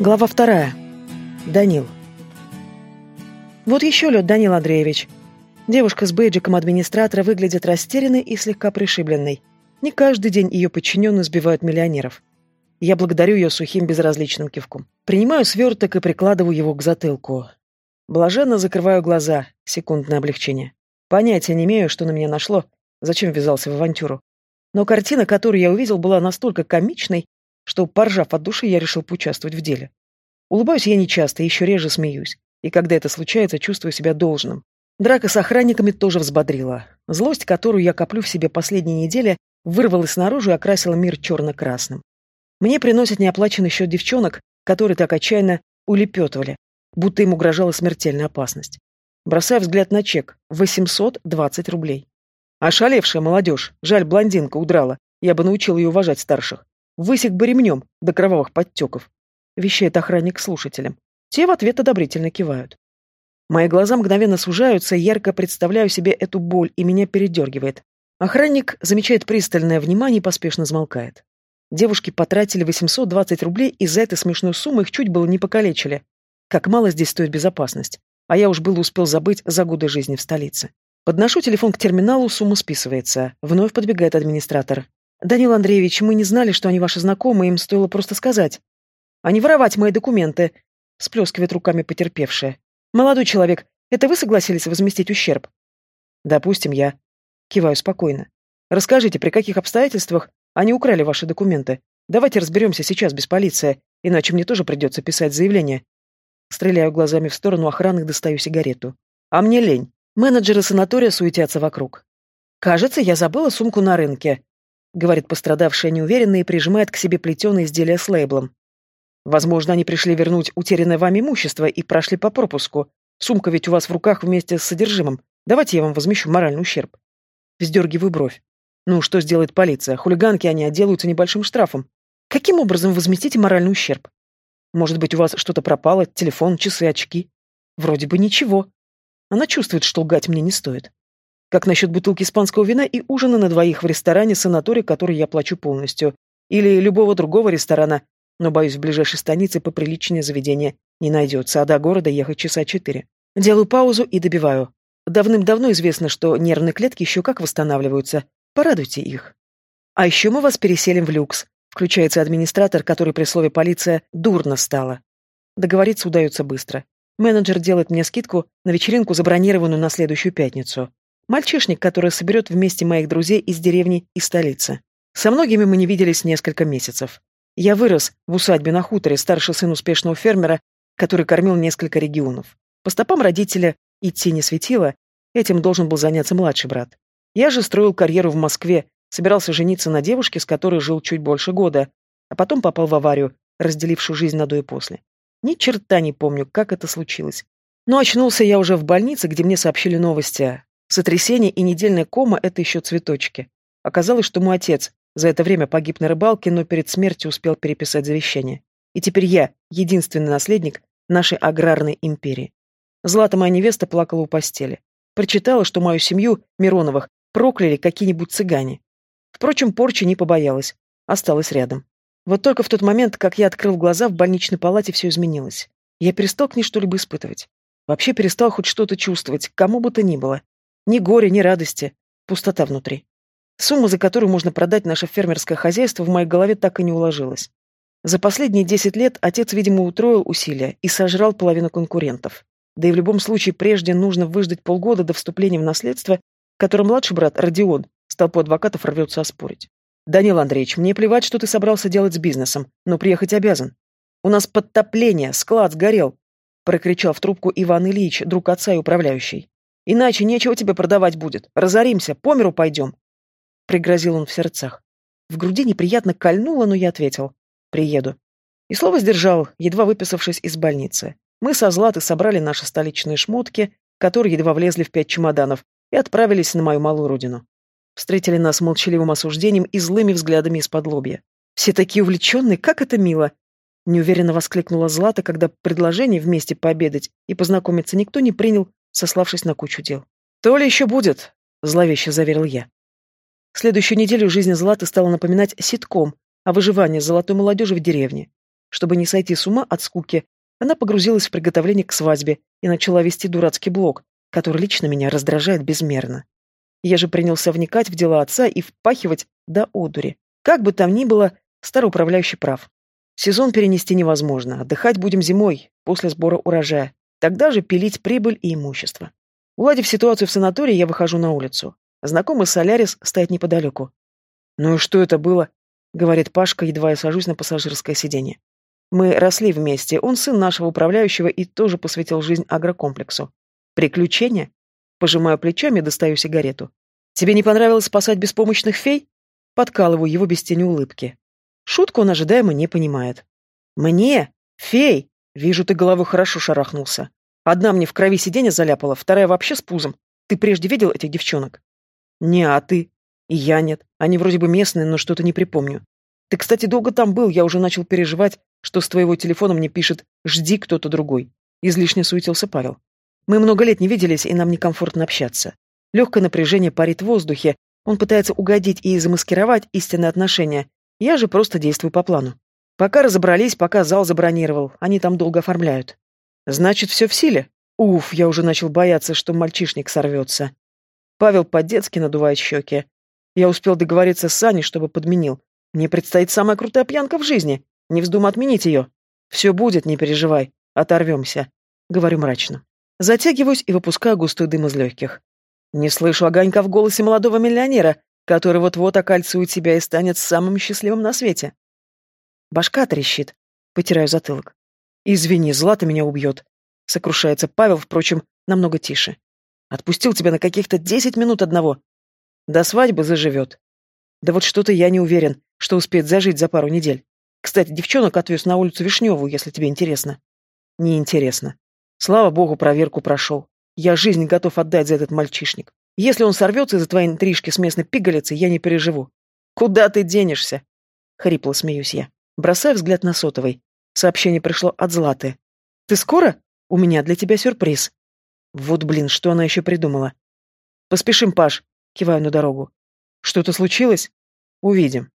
Глава вторая. Данил. Вот еще лед, Данил Андреевич. Девушка с бейджиком администратора выглядит растерянной и слегка пришибленной. Не каждый день ее подчиненные сбивают миллионеров. Я благодарю ее сухим безразличным кивком. Принимаю сверток и прикладываю его к затылку. Блаженно закрываю глаза. Секундное облегчение. Понятия не имею, что на меня нашло, зачем ввязался в авантюру. Но картина, которую я увидел, была настолько комичной, что, поржав от души, я решил поучаствовать в деле. Улыбаюсь я нечасто, еще реже смеюсь. И когда это случается, чувствую себя должным. Драка с охранниками тоже взбодрила. Злость, которую я коплю в себе последние недели, вырвалась наружу и окрасила мир черно-красным. Мне приносят неоплаченный счет девчонок, которые так отчаянно улепетывали, будто им угрожала смертельная опасность. Бросаю взгляд на чек. 820 рублей. Ошалевшая молодежь. Жаль, блондинка удрала. Я бы научил ее уважать старших. Высек бы ремнем до кровавых подтеков. Вещает охранник слушателям. Те в ответ одобрительно кивают. Мои глаза мгновенно сужаются, ярко представляю себе эту боль, и меня передергивает. Охранник замечает пристальное внимание и поспешно замолкает. Девушки потратили 820 рублей, и за этой смешной суммы их чуть было не покалечили. Как мало здесь стоит безопасность. А я уж было успел забыть за годы жизни в столице. Подношу телефон к терминалу, сумма списывается. Вновь подбегает администратор. «Данил Андреевич, мы не знали, что они ваши знакомые, им стоило просто сказать». «А не воровать мои документы», — сплескивает руками потерпевшая. «Молодой человек, это вы согласились возместить ущерб?» «Допустим, я». Киваю спокойно. «Расскажите, при каких обстоятельствах они украли ваши документы? Давайте разберемся сейчас без полиции, иначе мне тоже придется писать заявление». Стреляю глазами в сторону охраны, достаю сигарету. «А мне лень. Менеджеры санатория суетятся вокруг. Кажется, я забыла сумку на рынке говорит пострадавшая неуверенно и прижимает к себе плетеное изделие с лейблом. Возможно, они пришли вернуть утерянное вами имущество и прошли по пропуску. Сумка ведь у вас в руках вместе с содержимым. Давайте я вам возмещу моральный ущерб. Вздергиваю бровь. Ну, что сделает полиция? Хулиганки они отделаются небольшим штрафом. Каким образом возместите моральный ущерб? Может быть, у вас что-то пропало? Телефон, часы, очки? Вроде бы ничего. Она чувствует, что лгать мне не стоит. Как насчет бутылки испанского вина и ужина на двоих в ресторане санаторий, который я плачу полностью? Или любого другого ресторана, но, боюсь, в ближайшей станице поприличнее заведение не найдется, а до города ехать часа четыре. Делаю паузу и добиваю. Давным-давно известно, что нервные клетки еще как восстанавливаются. Порадуйте их. А еще мы вас переселим в люкс. Включается администратор, который при слове «полиция» дурно стало. Договориться удается быстро. Менеджер делает мне скидку на вечеринку, забронированную на следующую пятницу. Мальчишник, который соберет вместе моих друзей из деревни и столицы. Со многими мы не виделись несколько месяцев. Я вырос в усадьбе на хуторе, старший сын успешного фермера, который кормил несколько регионов. По стопам родителя идти не светило, этим должен был заняться младший брат. Я же строил карьеру в Москве, собирался жениться на девушке, с которой жил чуть больше года, а потом попал в аварию, разделившую жизнь на до и после. Ни черта не помню, как это случилось. Но очнулся я уже в больнице, где мне сообщили новости. Сотрясение и недельная кома — это еще цветочки. Оказалось, что мой отец за это время погиб на рыбалке, но перед смертью успел переписать завещание. И теперь я — единственный наследник нашей аграрной империи. Злата, моя невеста, плакала у постели. Прочитала, что мою семью, Мироновых, прокляли какие-нибудь цыгане. Впрочем, порчи не побоялась. Осталась рядом. Вот только в тот момент, как я открыл глаза, в больничной палате все изменилось. Я перестал к ней что-либо испытывать. Вообще перестал хоть что-то чувствовать, кому бы то ни было. Ни горя, ни радости. Пустота внутри. Сумма, за которую можно продать наше фермерское хозяйство, в моей голове так и не уложилась. За последние десять лет отец, видимо, утроил усилия и сожрал половину конкурентов. Да и в любом случае прежде нужно выждать полгода до вступления в наследство, которое младший брат Родион с толпой адвокатов рвется оспорить. «Данил Андреевич, мне плевать, что ты собрался делать с бизнесом, но приехать обязан. У нас подтопление, склад сгорел», — прокричал в трубку Иван Ильич, друг отца и управляющий. Иначе нечего тебе продавать будет. Разоримся, по миру пойдем. Пригрозил он в сердцах. В груди неприятно кольнуло, но я ответил. Приеду. И слово сдержал, едва выписавшись из больницы. Мы со Златой собрали наши столичные шмотки, которые едва влезли в пять чемоданов, и отправились на мою малую родину. Встретили нас молчаливым осуждением и злыми взглядами из-под лобья. Все такие увлеченные, как это мило! Неуверенно воскликнула Злата, когда предложение вместе пообедать и познакомиться никто не принял сославшись на кучу дел. «То ли еще будет», — зловеще заверил я. Следующую неделю жизнь Златы стала напоминать ситком о выживании золотой молодежи в деревне. Чтобы не сойти с ума от скуки, она погрузилась в приготовление к свадьбе и начала вести дурацкий блог, который лично меня раздражает безмерно. Я же принялся вникать в дела отца и впахивать до одури. Как бы там ни было, старый управляющий прав. Сезон перенести невозможно, отдыхать будем зимой, после сбора урожая. Тогда же пилить прибыль и имущество. Уладив ситуацию в санатории, я выхожу на улицу. Знакомый Солярис стоит неподалеку. «Ну и что это было?» — говорит Пашка, едва я сажусь на пассажирское сиденье. Мы росли вместе, он сын нашего управляющего и тоже посвятил жизнь агрокомплексу. Приключения? Пожимаю плечами достаю сигарету. Тебе не понравилось спасать беспомощных фей? Подкалываю его без тени улыбки. Шутку он ожидаемо не понимает. Мне? Фей? Вижу, ты головой хорошо шарахнулся. Одна мне в крови сиденье заляпала, вторая вообще с пузом. Ты прежде видел этих девчонок? Не, а ты? И я нет. Они вроде бы местные, но что-то не припомню. Ты, кстати, долго там был, я уже начал переживать, что с твоего телефона мне пишет «Жди кто-то другой». Излишне суетился Павел. Мы много лет не виделись, и нам некомфортно общаться. Легкое напряжение парит в воздухе. Он пытается угодить и замаскировать истинные отношения. Я же просто действую по плану. Пока разобрались, пока зал забронировал. Они там долго оформляют. Значит, все в силе? Уф, я уже начал бояться, что мальчишник сорвется. Павел по-детски надувает щеки. Я успел договориться с Саней, чтобы подменил. Мне предстоит самая крутая пьянка в жизни. Не вздумай отменить ее. Все будет, не переживай. Оторвемся. Говорю мрачно. Затягиваюсь и выпускаю густой дым из легких. Не слышу огонька в голосе молодого миллионера, который вот-вот окольцует себя и станет самым счастливым на свете. Башка трещит. Потираю затылок. Извини, Злата меня убьет. Сокрушается Павел, впрочем, намного тише. Отпустил тебя на каких-то десять минут одного. До свадьбы заживет. Да вот что-то я не уверен, что успеет зажить за пару недель. Кстати, девчонок отвез на улицу Вишневую, если тебе интересно. Неинтересно. Слава богу, проверку прошел. Я жизнь готов отдать за этот мальчишник. Если он сорвется из-за твоей интрижки с местной пигалицей, я не переживу. Куда ты денешься? Хрипло смеюсь я. Бросаю взгляд на сотовый. Сообщение пришло от Златы. Ты скоро? У меня для тебя сюрприз. Вот, блин, что она еще придумала? Поспешим, Паш. Киваю на дорогу. Что-то случилось? Увидим.